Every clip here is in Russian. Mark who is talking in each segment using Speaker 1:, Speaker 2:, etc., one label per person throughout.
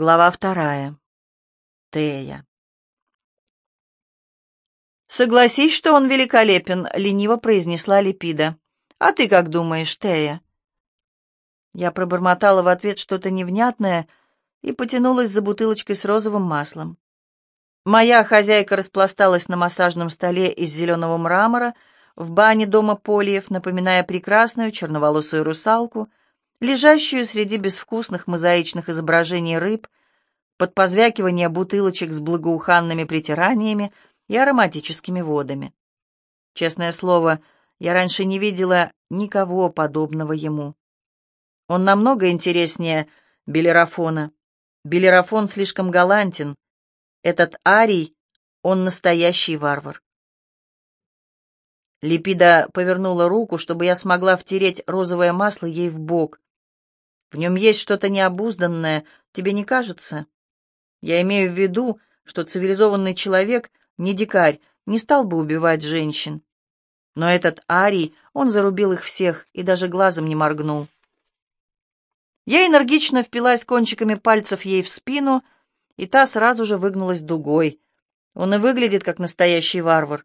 Speaker 1: Глава вторая. Тея. «Согласись, что он великолепен», — лениво произнесла Липида. «А ты как думаешь, Тея?» Я пробормотала в ответ что-то невнятное и потянулась за бутылочкой с розовым маслом. Моя хозяйка распласталась на массажном столе из зеленого мрамора в бане дома Полиев, напоминая прекрасную черноволосую русалку, лежащую среди безвкусных мозаичных изображений рыб, под позвякивание бутылочек с благоуханными притираниями и ароматическими водами. Честное слово, я раньше не видела никого подобного ему. Он намного интереснее Белерафона. Белерафон слишком галантен. Этот Арий, он настоящий варвар. Липида повернула руку, чтобы я смогла втереть розовое масло ей в бок. В нем есть что-то необузданное, тебе не кажется? Я имею в виду, что цивилизованный человек, не дикарь, не стал бы убивать женщин. Но этот Арий, он зарубил их всех и даже глазом не моргнул. Я энергично впилась кончиками пальцев ей в спину, и та сразу же выгнулась дугой. Он и выглядит как настоящий варвар.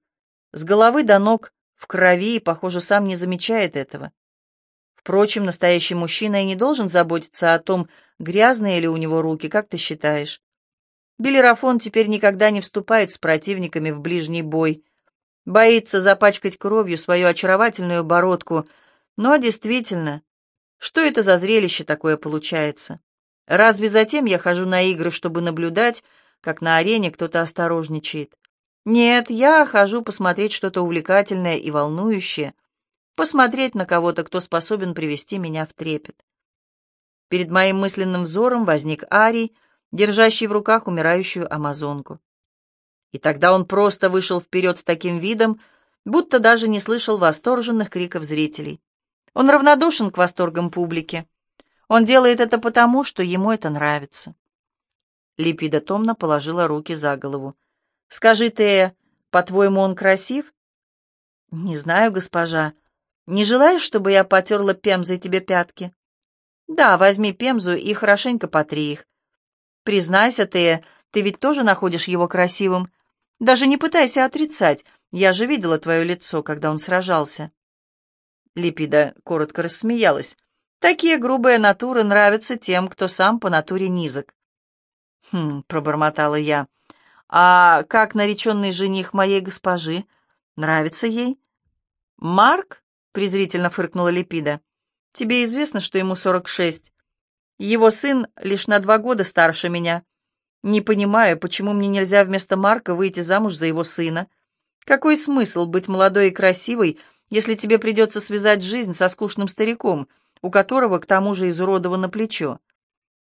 Speaker 1: С головы до ног, в крови, и, похоже, сам не замечает этого. Впрочем, настоящий мужчина и не должен заботиться о том, грязные ли у него руки, как ты считаешь. Белерафон теперь никогда не вступает с противниками в ближний бой. Боится запачкать кровью свою очаровательную бородку. Но действительно, что это за зрелище такое получается? Разве затем я хожу на игры, чтобы наблюдать, как на арене кто-то осторожничает? Нет, я хожу посмотреть что-то увлекательное и волнующее, посмотреть на кого-то, кто способен привести меня в трепет. Перед моим мысленным взором возник Арий, держащий в руках умирающую амазонку. И тогда он просто вышел вперед с таким видом, будто даже не слышал восторженных криков зрителей. Он равнодушен к восторгам публики. Он делает это потому, что ему это нравится. Липида томно положила руки за голову. «Скажи, Тея, по-твоему, он красив?» «Не знаю, госпожа. Не желаешь, чтобы я потерла пемзой тебе пятки? Да, возьми пемзу и хорошенько потри их. Признайся ты, ты ведь тоже находишь его красивым. Даже не пытайся отрицать, я же видела твое лицо, когда он сражался. Липида коротко рассмеялась. Такие грубые натуры нравятся тем, кто сам по натуре низок. «Хм», — пробормотала я, — «а как нареченный жених моей госпожи? Нравится ей?» «Марк?» Презрительно фыркнула Липида. «Тебе известно, что ему сорок шесть. Его сын лишь на два года старше меня. Не понимаю, почему мне нельзя вместо Марка выйти замуж за его сына. Какой смысл быть молодой и красивой, если тебе придется связать жизнь со скучным стариком, у которого к тому же изуродовано плечо?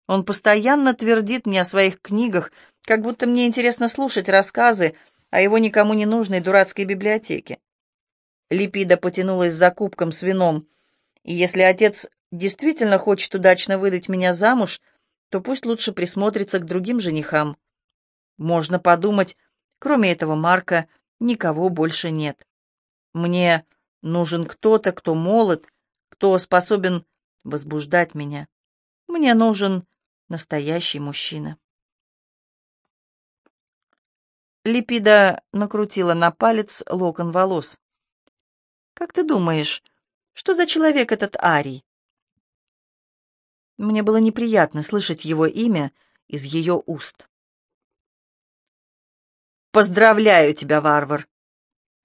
Speaker 1: Он постоянно твердит мне о своих книгах, как будто мне интересно слушать рассказы о его никому не нужной дурацкой библиотеке. Липида потянулась за кубком с вином. И если отец действительно хочет удачно выдать меня замуж, то пусть лучше присмотрится к другим женихам. Можно подумать, кроме этого Марка, никого больше нет. Мне нужен кто-то, кто молод, кто способен возбуждать меня. Мне нужен настоящий мужчина. Липида накрутила на палец локон волос. Как ты думаешь, что за человек этот Арий? Мне было неприятно слышать его имя из ее уст. «Поздравляю тебя, варвар!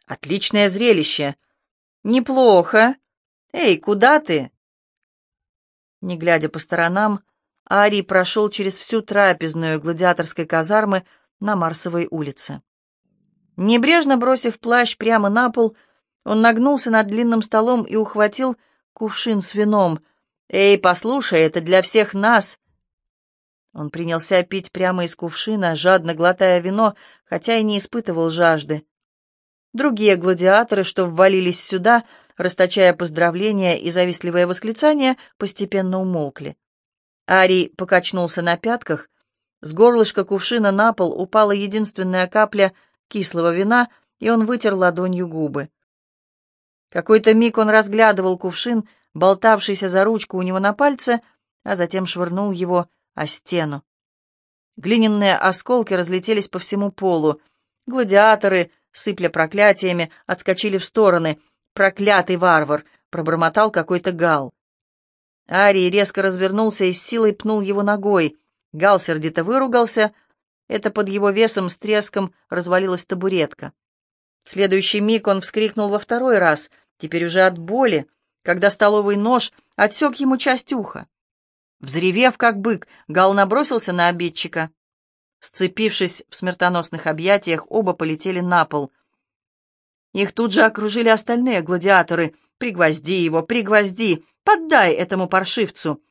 Speaker 1: Отличное зрелище! Неплохо! Эй, куда ты?» Не глядя по сторонам, Арий прошел через всю трапезную гладиаторской казармы на Марсовой улице. Небрежно бросив плащ прямо на пол, он нагнулся над длинным столом и ухватил кувшин с вином. «Эй, послушай, это для всех нас!» Он принялся пить прямо из кувшина, жадно глотая вино, хотя и не испытывал жажды. Другие гладиаторы, что ввалились сюда, расточая поздравления и завистливые восклицания, постепенно умолкли. Арий покачнулся на пятках, с горлышка кувшина на пол упала единственная капля кислого вина, и он вытер ладонью губы. Какой-то миг он разглядывал кувшин, болтавшийся за ручку у него на пальце, а затем швырнул его о стену. Глиняные осколки разлетелись по всему полу. Гладиаторы, сыпля проклятиями, отскочили в стороны. «Проклятый варвар!» — пробормотал какой-то гал. Арий резко развернулся и с силой пнул его ногой. Гал сердито выругался. Это под его весом с треском развалилась табуретка. В следующий миг он вскрикнул во второй раз, теперь уже от боли, когда столовый нож отсек ему часть уха. Взревев, как бык, Гал набросился на обидчика. Сцепившись в смертоносных объятиях, оба полетели на пол. Их тут же окружили остальные гладиаторы. «Пригвозди его, пригвозди! Поддай этому паршивцу!»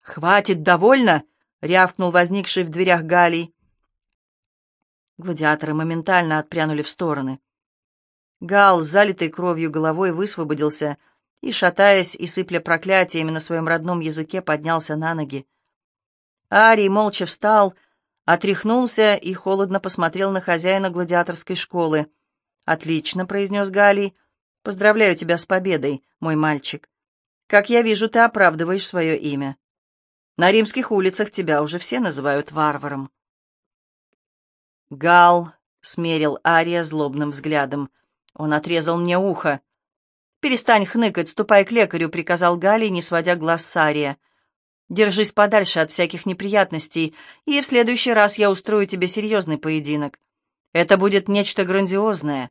Speaker 1: «Хватит, довольно!» — рявкнул возникший в дверях Галий. Гладиаторы моментально отпрянули в стороны. Гал с залитой кровью головой высвободился — и, шатаясь и сыпля проклятиями на своем родном языке, поднялся на ноги. Арий молча встал, отряхнулся и холодно посмотрел на хозяина гладиаторской школы. «Отлично», — произнес Галий. «Поздравляю тебя с победой, мой мальчик. Как я вижу, ты оправдываешь свое имя. На римских улицах тебя уже все называют варваром». Гал смерил Ария злобным взглядом. Он отрезал мне ухо. «Перестань хныкать, ступай к лекарю», — приказал Галий, не сводя глаз с Ария. «Держись подальше от всяких неприятностей, и в следующий раз я устрою тебе серьезный поединок. Это будет нечто грандиозное.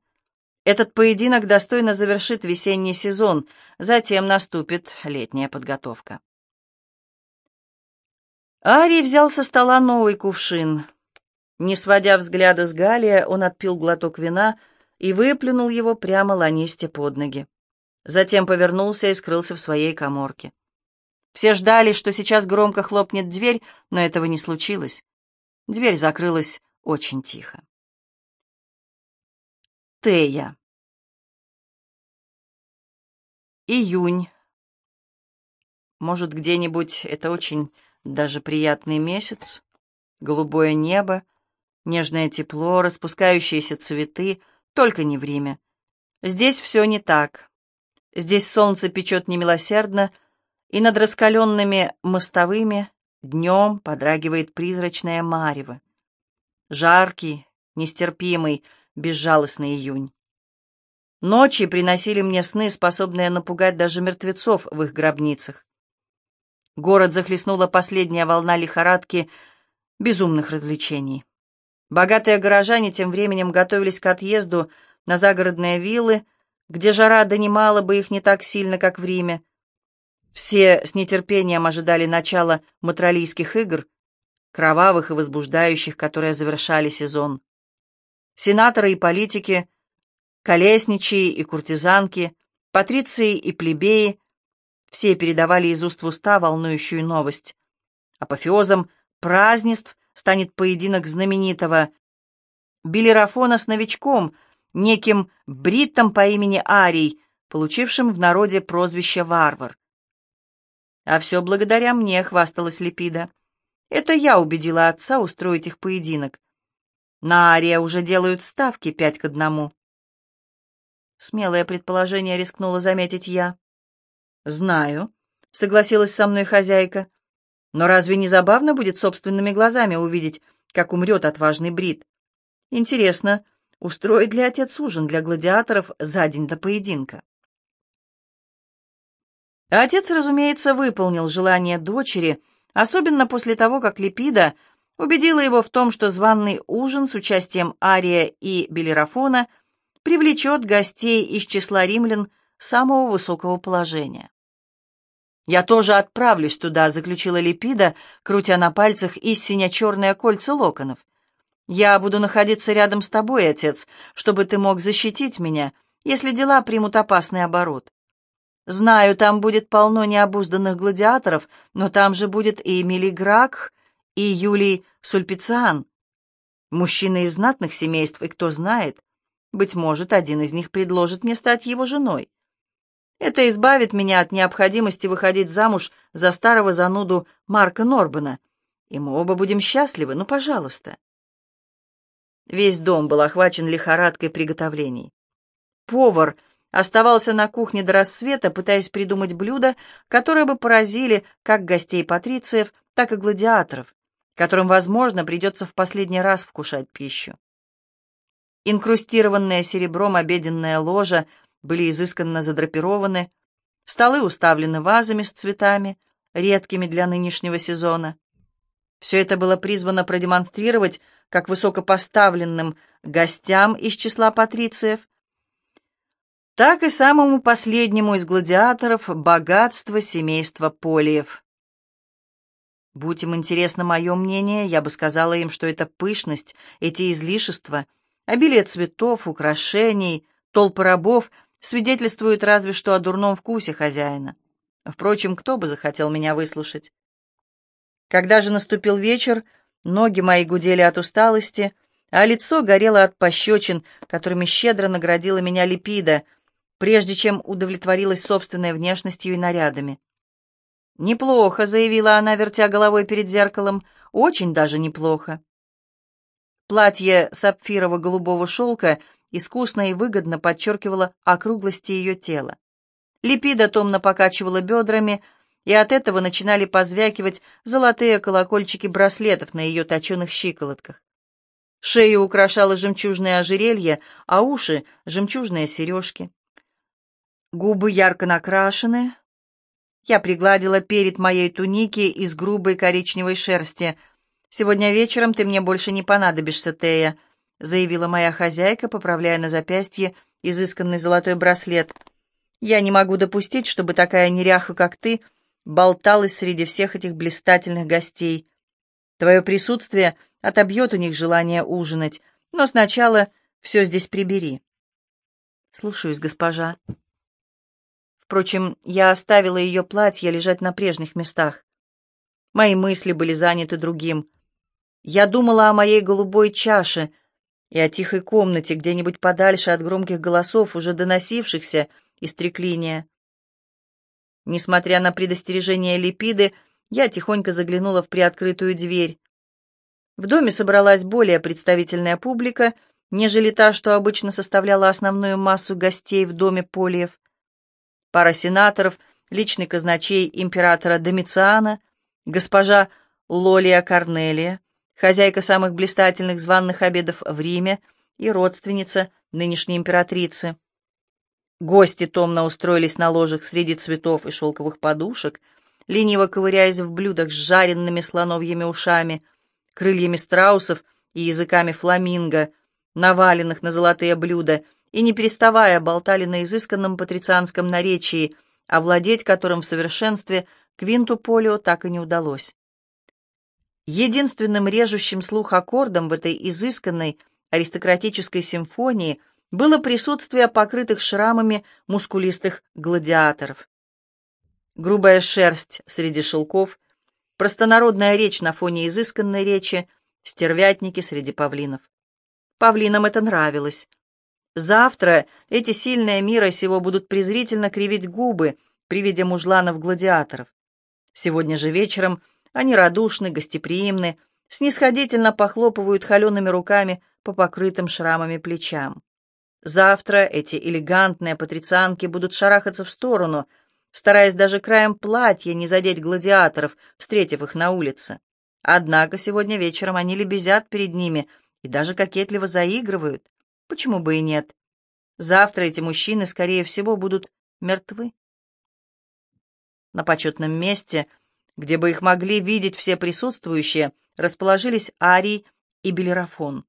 Speaker 1: Этот поединок достойно завершит весенний сезон, затем наступит летняя подготовка». Арий взял со стола новый кувшин. Не сводя взгляда с Галия, он отпил глоток вина и выплюнул его прямо Ланисте под ноги. Затем повернулся и скрылся в своей коморке. Все ждали, что сейчас громко хлопнет дверь, но этого не случилось. Дверь закрылась очень тихо. Тея. Июнь. Может, где-нибудь это очень даже приятный месяц. Голубое небо, нежное тепло, распускающиеся цветы, только не в Риме. Здесь все не так. Здесь солнце печет немилосердно, и над раскаленными мостовыми днем подрагивает призрачная марево. Жаркий, нестерпимый, безжалостный июнь. Ночи приносили мне сны, способные напугать даже мертвецов в их гробницах. Город захлестнула последняя волна лихорадки безумных развлечений. Богатые горожане тем временем готовились к отъезду на загородные виллы, где жара донимала бы их не так сильно, как в Риме. Все с нетерпением ожидали начала матролийских игр, кровавых и возбуждающих, которые завершали сезон. Сенаторы и политики, колесничие и куртизанки, патриции и плебеи — все передавали из уст в уста волнующую новость. Апофеозом празднеств станет поединок знаменитого Белерафона с новичком — неким бриттом по имени Арий, получившим в народе прозвище «Варвар». А все благодаря мне, хвасталась Липида. Это я убедила отца устроить их поединок. На Ария уже делают ставки пять к одному. Смелое предположение рискнула заметить я. «Знаю», — согласилась со мной хозяйка. «Но разве не забавно будет собственными глазами увидеть, как умрет отважный Брит? Интересно, устроит ли отец ужин для гладиаторов за день до поединка. Отец, разумеется, выполнил желание дочери, особенно после того, как Липида убедила его в том, что званный ужин с участием Ария и Белерафона привлечет гостей из числа римлян самого высокого положения. «Я тоже отправлюсь туда», — заключила Липида, крутя на пальцах истинно черные кольца локонов. Я буду находиться рядом с тобой, отец, чтобы ты мог защитить меня, если дела примут опасный оборот. Знаю, там будет полно необузданных гладиаторов, но там же будет и Эмилий Грак, и Юлий Сульпициан. Мужчины из знатных семейств, и кто знает, быть может, один из них предложит мне стать его женой. Это избавит меня от необходимости выходить замуж за старого зануду Марка Норбана, и мы оба будем счастливы, ну, пожалуйста. Весь дом был охвачен лихорадкой приготовлений. Повар оставался на кухне до рассвета, пытаясь придумать блюда, которые бы поразили как гостей патрициев, так и гладиаторов, которым, возможно, придется в последний раз вкушать пищу. Инкрустированное серебром обеденная ложа были изысканно задрапированы, столы уставлены вазами с цветами, редкими для нынешнего сезона. Все это было призвано продемонстрировать как высокопоставленным гостям из числа патрициев, так и самому последнему из гладиаторов богатство семейства Полиев. Будь им интересно мое мнение, я бы сказала им, что эта пышность, эти излишества, обилие цветов, украшений, толпы рабов свидетельствуют разве что о дурном вкусе хозяина. Впрочем, кто бы захотел меня выслушать? Когда же наступил вечер, ноги мои гудели от усталости, а лицо горело от пощечин, которыми щедро наградила меня Липида, прежде чем удовлетворилась собственной внешностью и нарядами. «Неплохо», — заявила она, вертя головой перед зеркалом, — «очень даже неплохо». Платье сапфирово-голубого шелка искусно и выгодно подчеркивало округлости ее тела. Липида томно покачивала бедрами, и от этого начинали позвякивать золотые колокольчики браслетов на ее точеных щиколотках. Шею украшало жемчужное ожерелье, а уши — жемчужные сережки. Губы ярко накрашены. Я пригладила перед моей туники из грубой коричневой шерсти. «Сегодня вечером ты мне больше не понадобишься, Тея», — заявила моя хозяйка, поправляя на запястье изысканный золотой браслет — я не могу допустить, чтобы такая неряха, как ты, болталась среди всех этих блистательных гостей. Твое присутствие отобьет у них желание ужинать, но сначала все здесь прибери. Слушаюсь, госпожа. Впрочем, я оставила ее платье лежать на прежних местах. Мои мысли были заняты другим. Я думала о моей голубой чаше и о тихой комнате, где-нибудь подальше от громких голосов, уже доносившихся, из треклиния. Несмотря на предостережение Липиды, я тихонько заглянула в приоткрытую дверь. В доме собралась более представительная публика, нежели та, что обычно составляла основную массу гостей в доме Полиев. Пара сенаторов, личный казначей императора Домициана, госпожа Лолия Корнелия, хозяйка самых блистательных званных обедов в Риме и родственница нынешней императрицы. Гости томно устроились на ложах среди цветов и шелковых подушек, лениво ковыряясь в блюдах с жаренными слоновьими ушами, крыльями страусов и языками фламинго, наваленных на золотые блюда, и, не переставая, болтали на изысканном патрицианском наречии, овладеть которым в совершенстве Квинту Полио так и не удалось. Единственным режущим слух аккордом в этой изысканной аристократической симфонии — было присутствие покрытых шрамами мускулистых гладиаторов. Грубая шерсть среди шелков, простонародная речь на фоне изысканной речи, стервятники среди павлинов. Павлинам это нравилось. Завтра эти сильные мира сего будут презрительно кривить губы при виде мужланов-гладиаторов. Сегодня же вечером они радушны, гостеприимны, снисходительно похлопывают холеными руками по покрытым шрамами плечам. Завтра эти элегантные патрицианки будут шарахаться в сторону, стараясь даже краем платья не задеть гладиаторов, встретив их на улице. Однако сегодня вечером они лебезят перед ними и даже кокетливо заигрывают. Почему бы и нет? Завтра эти мужчины, скорее всего, будут мертвы. На почетном месте, где бы их могли видеть все присутствующие, расположились Арий и Белерафон.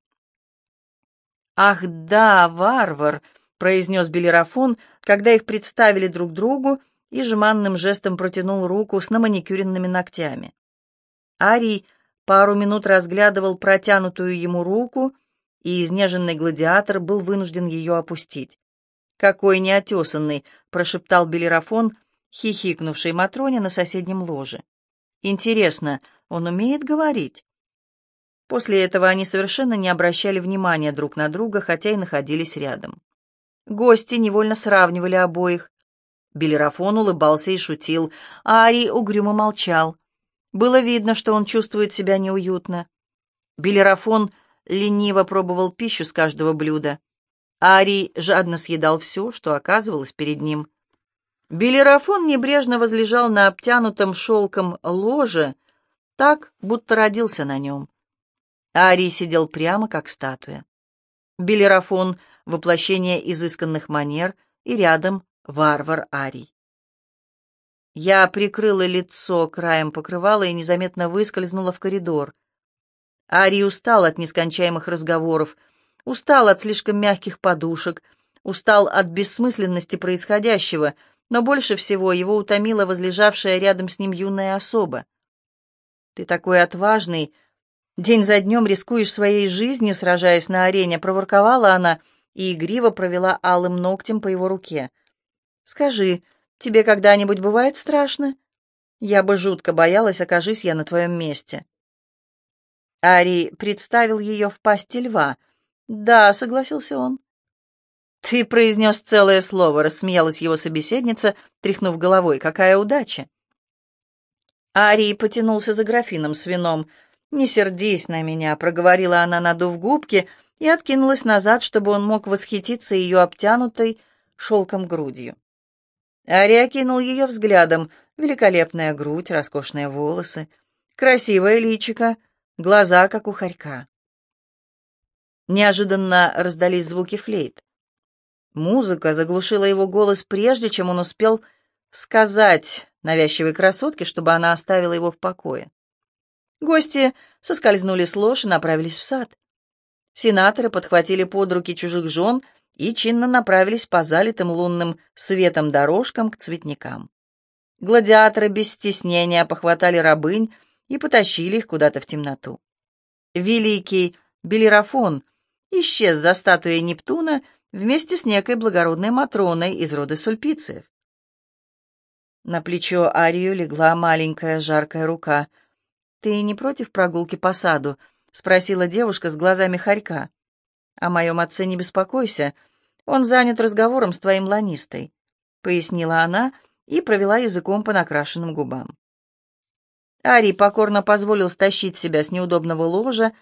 Speaker 1: «Ах да, варвар!» — произнес Белерафон, когда их представили друг другу и жеманным жестом протянул руку с наманикюренными ногтями. Арий пару минут разглядывал протянутую ему руку, и изнеженный гладиатор был вынужден ее опустить. «Какой неотесанный!» — прошептал Белерафон, хихикнувший Матроне на соседнем ложе. «Интересно, он умеет говорить?» После этого они совершенно не обращали внимания друг на друга, хотя и находились рядом. Гости невольно сравнивали обоих. Белерафон улыбался и шутил, а Ари угрюмо молчал. Было видно, что он чувствует себя неуютно. Белерафон лениво пробовал пищу с каждого блюда. Арий жадно съедал все, что оказывалось перед ним. Белерафон небрежно возлежал на обтянутом шелком ложе, так, будто родился на нем. Арий сидел прямо, как статуя. Белерафон — воплощение изысканных манер, и рядом варвар Арий. Я прикрыла лицо краем покрывала и незаметно выскользнула в коридор. Арий устал от нескончаемых разговоров, устал от слишком мягких подушек, устал от бессмысленности происходящего, но больше всего его утомила возлежавшая рядом с ним юная особа. «Ты такой отважный, день за днем рискуешь своей жизнью, сражаясь на арене», — проворковала она и игриво провела алым ногтем по его руке. «Скажи, — Тебе когда-нибудь бывает страшно? Я бы жутко боялась, окажись я на твоем месте. Ари представил ее в пасти льва. «Да», — согласился он. «Ты произнес целое слово», — рассмеялась его собеседница, тряхнув головой. «Какая удача!» Арий потянулся за графином с вином. «Не сердись на меня», — проговорила она, надув губки, и откинулась назад, чтобы он мог восхититься ее обтянутой шелком грудью. Ари окинул ее взглядом. Великолепная грудь, роскошные волосы, красивое личико, глаза, как у хорька. Неожиданно раздались звуки флейт. Музыка заглушила его голос, прежде чем он успел сказать навязчивой красотке, чтобы она оставила его в покое. Гости соскользнули с лож и направились в сад. Сенаторы подхватили под руки чужих жен — и чинно направились по залитым лунным светом дорожкам к цветникам. Гладиаторы без стеснения похватали рабынь и потащили их куда-то в темноту. Великий Белерафон исчез за статуей Нептуна вместе с некой благородной Матроной из рода Сульпициев. На плечо Арию легла маленькая жаркая рука. «Ты не против прогулки по саду?» — спросила девушка с глазами хорька. «О моем отце не беспокойся. Он занят разговором с твоим ланистой», — пояснила она и провела языком по накрашенным губам. Арий покорно позволил стащить себя с неудобного ложа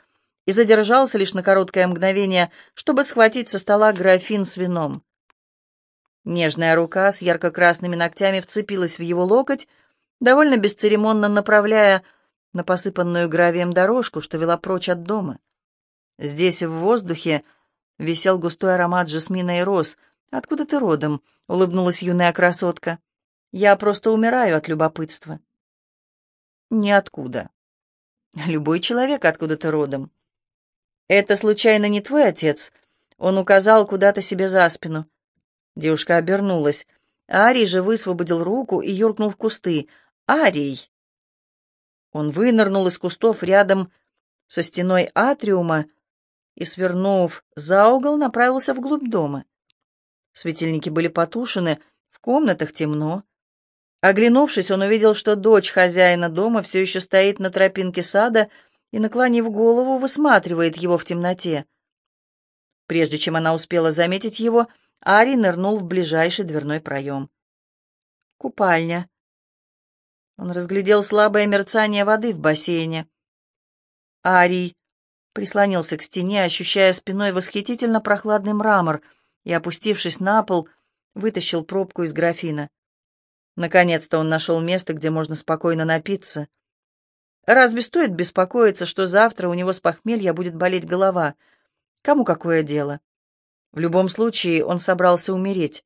Speaker 1: и задержался лишь на короткое мгновение, чтобы схватить со стола графин с вином. Нежная рука с ярко-красными ногтями вцепилась в его локоть, довольно бесцеремонно направляя на посыпанную гравием дорожку, что вела прочь от дома. Здесь в воздухе висел густой аромат жасмина и роз. «Откуда ты родом?» — улыбнулась юная красотка. «Я просто умираю от любопытства». «Ниоткуда. Любой человек откуда-то родом». «Это, случайно, не твой отец?» Он указал куда-то себе за спину. Девушка обернулась. Арий же высвободил руку и юркнул в кусты. «Арий!» Он вынырнул из кустов рядом со стеной атриума и, свернув за угол, направился вглубь дома. Светильники были потушены, в комнатах темно. Оглянувшись, он увидел, что дочь хозяина дома все еще стоит на тропинке сада и, наклонив голову, высматривает его в темноте. Прежде чем она успела заметить его, Ари нырнул в ближайший дверной проем. Купальня. Он разглядел слабое мерцание воды в бассейне. Арий прислонился к стене, ощущая спиной восхитительно прохладный мрамор, и, опустившись на пол, вытащил пробку из графина. Наконец-то он нашел место, где можно спокойно напиться. Разве стоит беспокоиться, что завтра у него с похмелья будет болеть голова? Кому какое дело? В любом случае, он собрался умереть.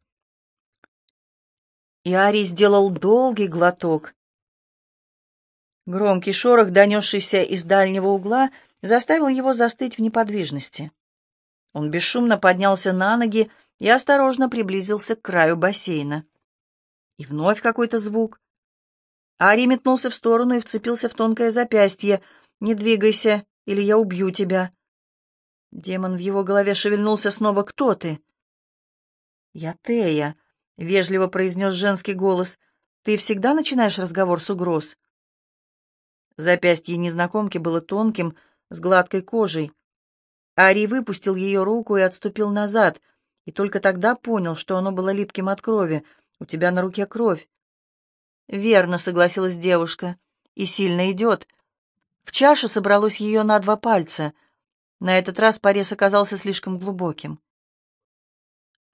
Speaker 1: И Ари сделал долгий глоток. Громкий шорох, донесшийся из дальнего угла, заставил его застыть в неподвижности. Он бесшумно поднялся на ноги и осторожно приблизился к краю бассейна. И вновь какой-то звук. Ари метнулся в сторону и вцепился в тонкое запястье. «Не двигайся, или я убью тебя». Демон в его голове шевельнулся снова. «Кто ты?» «Я Тея», — вежливо произнес женский голос. «Ты всегда начинаешь разговор с угроз?» Запястье незнакомки было тонким, с гладкой кожей. Ари выпустил ее руку и отступил назад, и только тогда понял, что оно было липким от крови. «У тебя на руке кровь». «Верно», — согласилась девушка, — «и сильно идет». В чаше собралось ее на два пальца. На этот раз порез оказался слишком глубоким.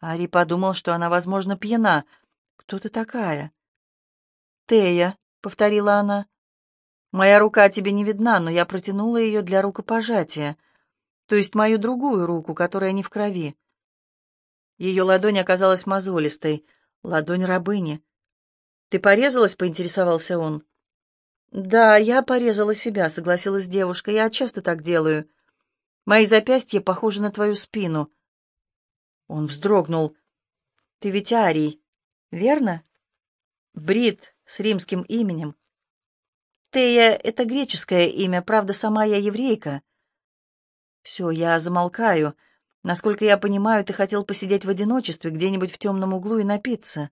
Speaker 1: Ари подумал, что она, возможно, пьяна. «Кто ты такая?» «Тея», — повторила она. Моя рука тебе не видна, но я протянула ее для рукопожатия, то есть мою другую руку, которая не в крови. Ее ладонь оказалась мозолистой, ладонь рабыни. «Ты порезалась?» — поинтересовался он. «Да, я порезала себя», — согласилась девушка. «Я часто так делаю. Мои запястья похожи на твою спину». Он вздрогнул. «Ты ведь Арий, верно?» «Брит с римским именем». «Тея — это греческое имя, правда, сама я еврейка». «Все, я замолкаю. Насколько я понимаю, ты хотел посидеть в одиночестве где-нибудь в темном углу и напиться».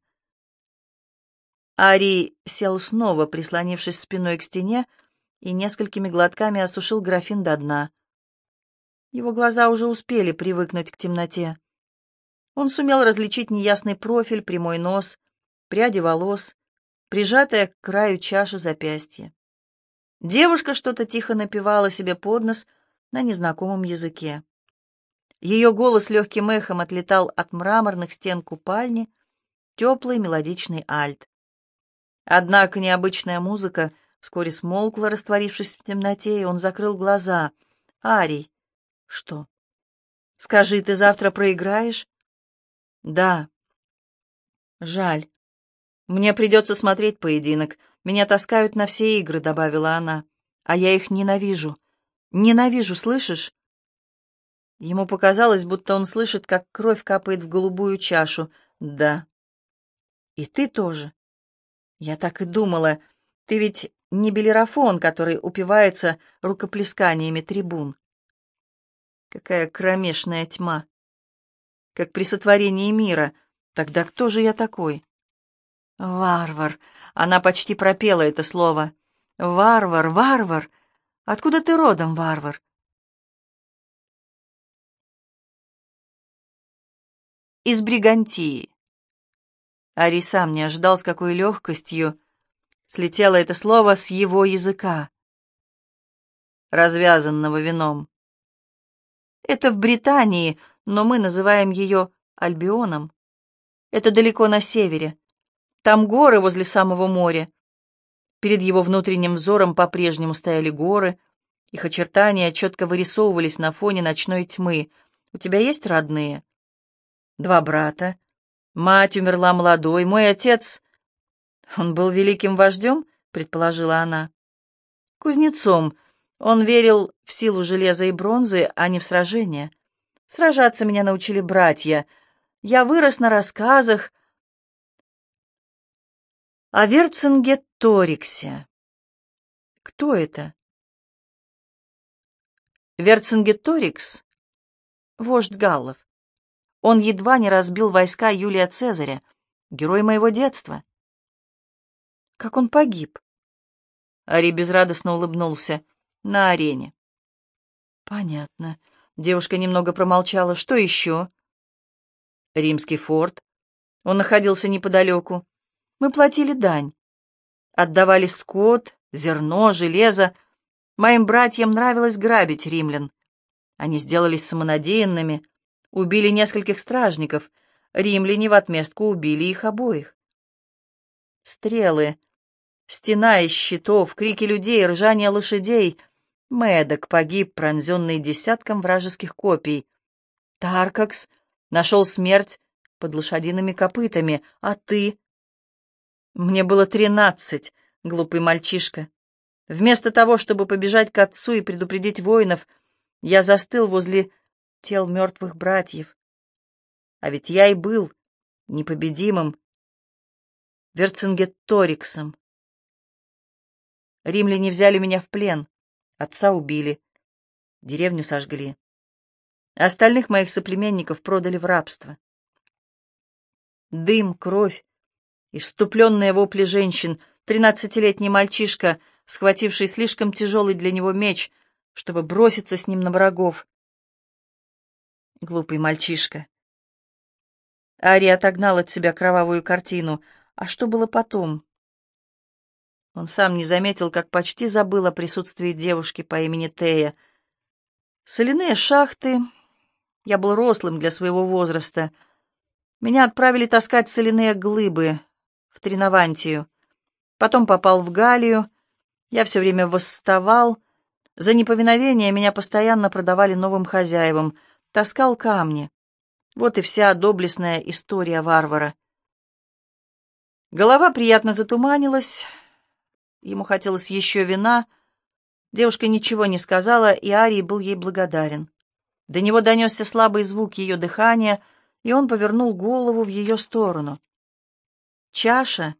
Speaker 1: Арий сел снова, прислонившись спиной к стене, и несколькими глотками осушил графин до дна. Его глаза уже успели привыкнуть к темноте. Он сумел различить неясный профиль, прямой нос, пряди волос, прижатое к краю чаши запястье. Девушка что-то тихо напевала себе под нос на незнакомом языке. Ее голос легким эхом отлетал от мраморных стен купальни, теплый мелодичный альт. Однако необычная музыка вскоре смолкла, растворившись в темноте, и он закрыл глаза. «Арий!» «Что?» «Скажи, ты завтра проиграешь?» «Да». «Жаль. Мне придется смотреть поединок. Меня таскают на все игры», — добавила она. «А я их ненавижу. Ненавижу, слышишь?» Ему показалось, будто он слышит, как кровь капает в голубую чашу. «Да». «И ты тоже?» Я так и думала. Ты ведь не белерафон, который упивается рукоплесканиями трибун. Какая кромешная тьма! Как при сотворении мира. Тогда кто же я такой? Варвар. Она почти пропела это слово. Варвар, варвар. Откуда ты родом, варвар? Из Бригантии. Ари сам не ожидал, с какой легкостью слетело это слово с его языка, развязанного вином. Это в Британии, но мы называем ее Альбионом. Это далеко на севере. Там горы возле самого моря. Перед его внутренним взором по-прежнему стояли горы, их очертания четко вырисовывались на фоне ночной тьмы. У тебя есть родные? Два брата, Мать умерла молодой, мой отец... Он был великим вождем, предположила она. Кузнецом. Он верил в силу железа и бронзы, а не в сражения. Сражаться меня научили братья. Я вырос на рассказах о Верцингеториксе. Кто это? Верцингеторикс — вождь галлов. Он едва не разбил войска Юлия Цезаря, герой моего детства. Как он погиб? Ари безрадостно улыбнулся. На арене. Понятно. Девушка немного промолчала. Что еще? Римский форт. Он находился неподалеку. Мы платили дань. Отдавали скот, зерно, железо. Моим братьям нравилось грабить римлян. Они сделались самонадеянными, убили нескольких стражников, римляне в отместку убили их обоих. Стрелы, стена из щитов, крики людей, ржание лошадей. Мэддок погиб, пронзенный десятком вражеских копий. Таркакс нашел смерть под лошадиными копытами, а ты... Мне было тринадцать, глупый мальчишка. Вместо того, чтобы побежать к отцу и предупредить воинов, я застыл возле тел мертвых братьев. А ведь я и был непобедимым Верцингеториксом. Римляне взяли меня в плен, отца убили, деревню сожгли. Остальных моих соплеменников продали в рабство. Дым, кровь, иступленные вопли женщин, тринадцатилетний мальчишка, схвативший слишком тяжелый для него меч, чтобы броситься с ним на врагов. Глупый мальчишка. Ари отогнал от себя кровавую картину. А что было потом? Он сам не заметил, как почти забыл о присутствии девушки по имени Тея. Соляные шахты. Я был рослым для своего возраста. Меня отправили таскать соляные глыбы в Тринавантию. Потом попал в Галию. Я все время восставал. За неповиновение меня постоянно продавали новым хозяевам. Таскал камни. Вот и вся доблестная история варвара. Голова приятно затуманилась. Ему хотелось еще вина. Девушка ничего не сказала, и Арий был ей благодарен. До него донесся слабый звук ее дыхания, и он повернул голову в ее сторону. Чаша,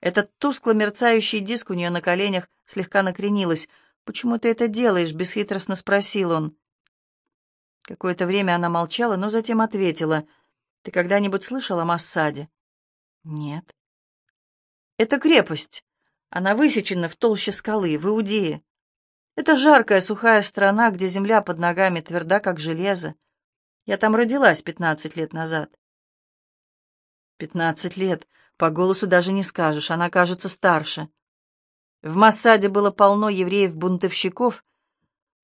Speaker 1: этот тускло мерцающий диск у нее на коленях, слегка накренилась. «Почему ты это делаешь?» — бесхитростно спросил он. Какое-то время она молчала, но затем ответила. «Ты когда-нибудь слышал о Массаде?» «Нет». «Это крепость. Она высечена в толще скалы, в Иудее. Это жаркая сухая страна, где земля под ногами тверда, как железо. Я там родилась пятнадцать лет назад». «Пятнадцать лет. По голосу даже не скажешь, она кажется старше». В Массаде было полно евреев-бунтовщиков,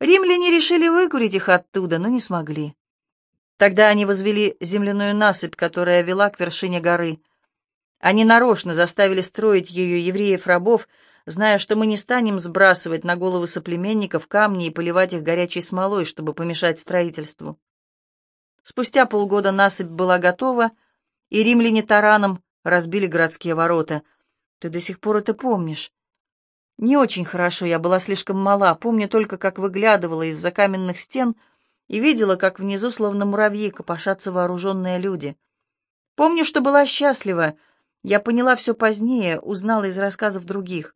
Speaker 1: Римляне решили выкурить их оттуда, но не смогли. Тогда они возвели земляную насыпь, которая вела к вершине горы. Они нарочно заставили строить ее евреев-рабов, зная, что мы не станем сбрасывать на головы соплеменников камни и поливать их горячей смолой, чтобы помешать строительству. Спустя полгода насыпь была готова, и римляне тараном разбили городские ворота. Ты до сих пор это помнишь. Не очень хорошо, я была слишком мала, помню только, как выглядывала из-за каменных стен и видела, как внизу, словно муравьи, копошатся вооруженные люди. Помню, что была счастлива. Я поняла все позднее, узнала из рассказов других.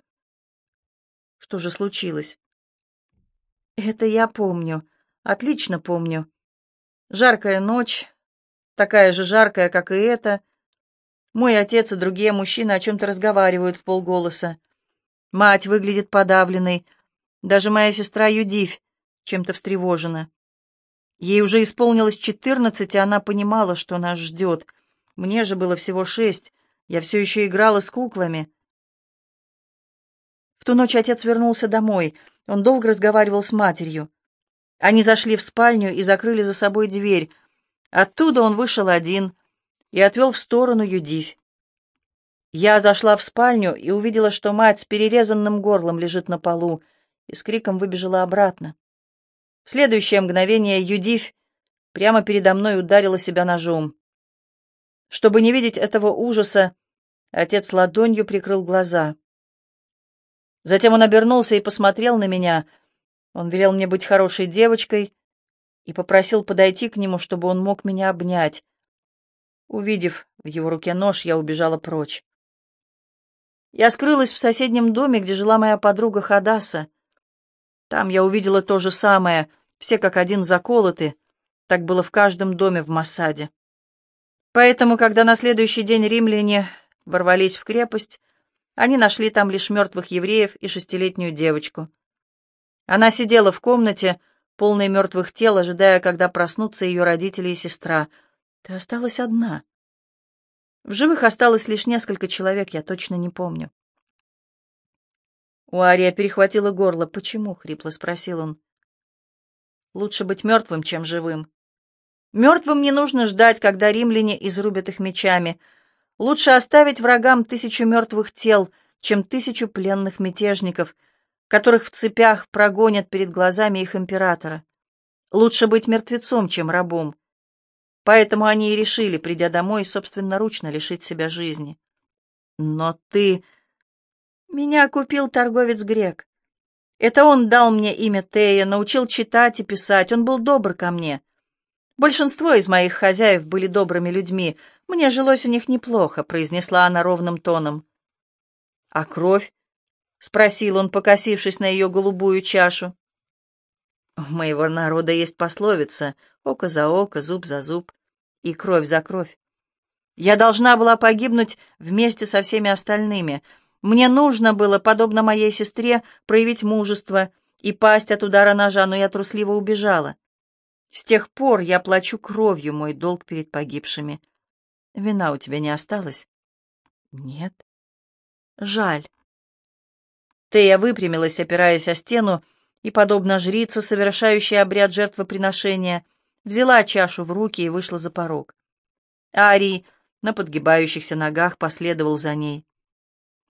Speaker 1: Что же случилось? Это я помню, отлично помню. Жаркая ночь, такая же жаркая, как и эта. Мой отец и другие мужчины о чем-то разговаривают в полголоса. Мать выглядит подавленной. Даже моя сестра Юдивь чем-то встревожена. Ей уже исполнилось четырнадцать, и она понимала, что нас ждет. Мне же было всего шесть. Я все еще играла с куклами. В ту ночь отец вернулся домой. Он долго разговаривал с матерью. Они зашли в спальню и закрыли за собой дверь. Оттуда он вышел один и отвел в сторону Юдивь. Я зашла в спальню и увидела, что мать с перерезанным горлом лежит на полу, и с криком выбежала обратно. В следующее мгновение Юдивь прямо передо мной ударила себя ножом. Чтобы не видеть этого ужаса, отец ладонью прикрыл глаза. Затем он обернулся и посмотрел на меня. Он велел мне быть хорошей девочкой и попросил подойти к нему, чтобы он мог меня обнять. Увидев в его руке нож, я убежала прочь. Я скрылась в соседнем доме, где жила моя подруга Хадаса. Там я увидела то же самое, все как один заколоты. Так было в каждом доме в Массаде. Поэтому, когда на следующий день римляне ворвались в крепость, они нашли там лишь мертвых евреев и шестилетнюю девочку. Она сидела в комнате, полной мертвых тел, ожидая, когда проснутся ее родители и сестра. Ты осталась одна. В живых осталось лишь несколько человек, я точно не помню. У Ария перехватило горло. «Почему?» — хрипло спросил он. «Лучше быть мертвым, чем живым. Мертвым не нужно ждать, когда римляне изрубят их мечами. Лучше оставить врагам тысячу мертвых тел, чем тысячу пленных мятежников, которых в цепях прогонят перед глазами их императора. Лучше быть мертвецом, чем рабом. Поэтому они и решили, придя домой, собственноручно лишить себя жизни. Но ты... Меня купил торговец-грек. Это он дал мне имя Тея, научил читать и писать, он был добр ко мне. Большинство из моих хозяев были добрыми людьми, мне жилось у них неплохо, произнесла она ровным тоном. А кровь? — спросил он, покосившись на ее голубую чашу. У моего народа есть пословица «око за око, зуб за зуб» и кровь за кровь. Я должна была погибнуть вместе со всеми остальными. Мне нужно было, подобно моей сестре, проявить мужество и пасть от удара ножа, но я трусливо убежала. С тех пор я плачу кровью мой долг перед погибшими. Вина у тебя не осталось? Нет. Жаль. Тея выпрямилась, опираясь о стену, и, подобно жрице, совершающей обряд жертвоприношения, взяла чашу в руки и вышла за порог. Арий на подгибающихся ногах последовал за ней.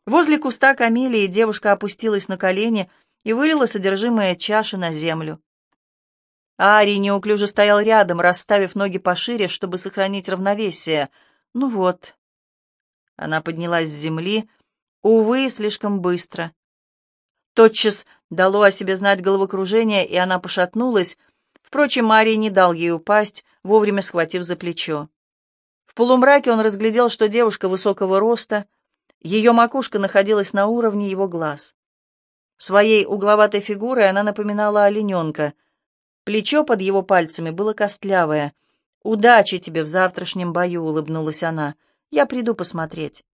Speaker 1: Возле куста камелии девушка опустилась на колени и вылила содержимое чаши на землю. Арий неуклюже стоял рядом, расставив ноги пошире, чтобы сохранить равновесие. Ну вот. Она поднялась с земли, увы, слишком быстро. Тотчас дало о себе знать головокружение, и она пошатнулась. Впрочем, Арий не дал ей упасть, вовремя схватив за плечо. В полумраке он разглядел, что девушка высокого роста, ее макушка находилась на уровне его глаз. Своей угловатой фигурой она напоминала олененка. Плечо под его пальцами было костлявое. «Удачи тебе в завтрашнем бою», — улыбнулась она. «Я приду посмотреть».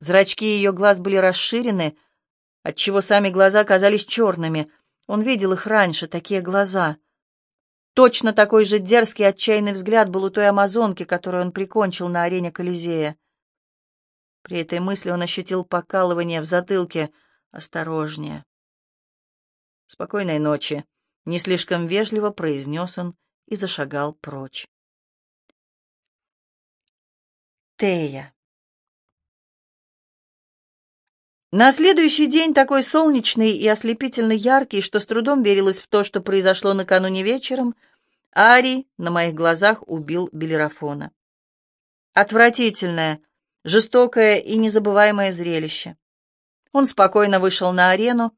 Speaker 1: Зрачки ее глаз были расширены, отчего сами глаза казались черными. Он видел их раньше, такие глаза. Точно такой же дерзкий, отчаянный взгляд был у той амазонки, которую он прикончил на арене Колизея. При этой мысли он ощутил покалывание в затылке. «Осторожнее». «Спокойной ночи», — не слишком вежливо произнес он и зашагал прочь. Тея. На следующий день такой солнечный и ослепительно яркий, что с трудом верилось в то, что произошло накануне вечером, Ари на моих глазах убил Белерафона. Отвратительное, жестокое и незабываемое зрелище. Он спокойно вышел на арену.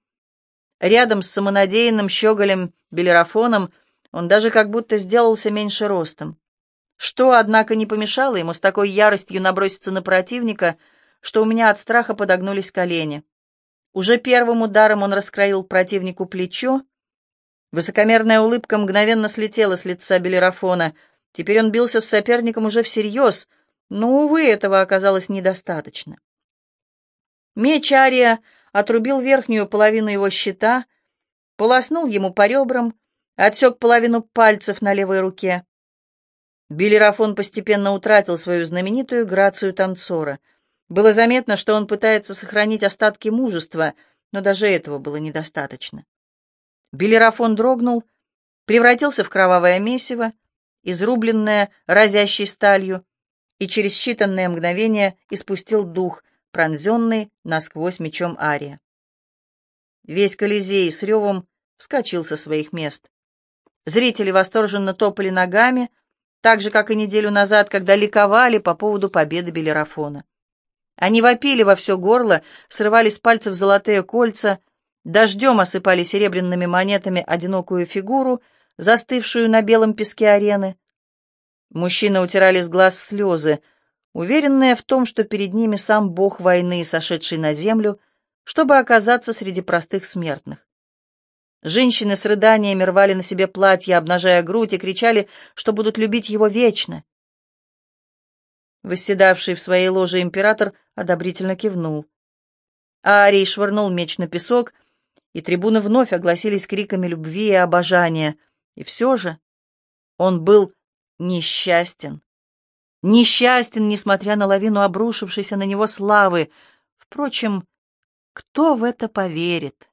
Speaker 1: Рядом с самонадеянным щеголем Белерафоном он даже как будто сделался меньше ростом. Что, однако, не помешало ему с такой яростью наброситься на противника — что у меня от страха подогнулись колени. Уже первым ударом он раскроил противнику плечо. Высокомерная улыбка мгновенно слетела с лица Белерафона. Теперь он бился с соперником уже всерьез, но, увы, этого оказалось недостаточно. Меч Ария отрубил верхнюю половину его щита, полоснул ему по ребрам, отсек половину пальцев на левой руке. Белерафон постепенно утратил свою знаменитую грацию танцора — было заметно, что он пытается сохранить остатки мужества, но даже этого было недостаточно. Белерафон дрогнул, превратился в кровавое месиво, изрубленное разящей сталью, и через считанные мгновения испустил дух, пронзенный насквозь мечом Ария. Весь Колизей с ревом вскочил со своих мест. Зрители восторженно топали ногами, так же, как и неделю назад, когда ликовали по поводу победы Белерафона. Они вопили во все горло, срывали с пальцев золотые кольца, дождем осыпали серебряными монетами одинокую фигуру, застывшую на белом песке арены. Мужчины утирали с глаз слезы, уверенные в том, что перед ними сам бог войны, сошедший на землю, чтобы оказаться среди простых смертных. Женщины с рыданиями рвали на себе платья, обнажая грудь, и кричали, что будут любить его вечно. Восседавший в своей ложе император одобрительно кивнул. Арий швырнул меч на песок, и трибуны вновь огласились криками любви и обожания. И все же он был несчастен. Несчастен, несмотря на лавину обрушившейся на него славы. Впрочем, кто в это поверит?